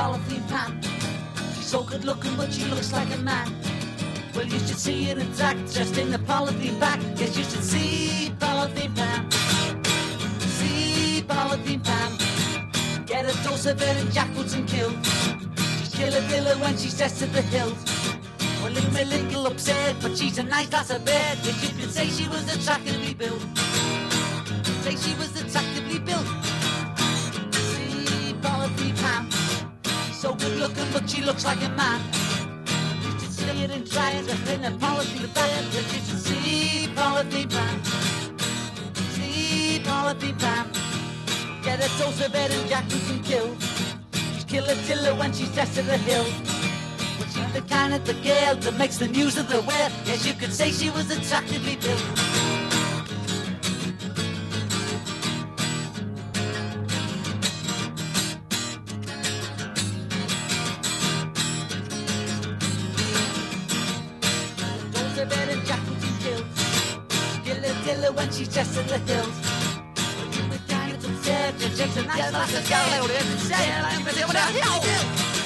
polythene pan. She's so good looking, but she looks like a man. Well, you should see her intact, just in the polythene bag. Yes, you should see polythene pan. See polythene pan. Get a dose of it in jackboots and kill. She's killer killer when she's dressed to the hilt. Well, I'm a little upset, but she's a nice lass of bed. Yes, you could say she was attractively built. Good looking, but she looks like a man. You should see it and try it, just a polythene bag. Yes, you should see polythene pan. See polythene pan. Get a dose of it and Jack who can kill. She's killer tiller when she's to the hill. But she's the kind of the girl that makes the news of the world. Yes, you could say she was attractively built. Dilla when she's just in the hills. You were down You're Jackson, I saw the girl, and she said, I'm gonna do what I do.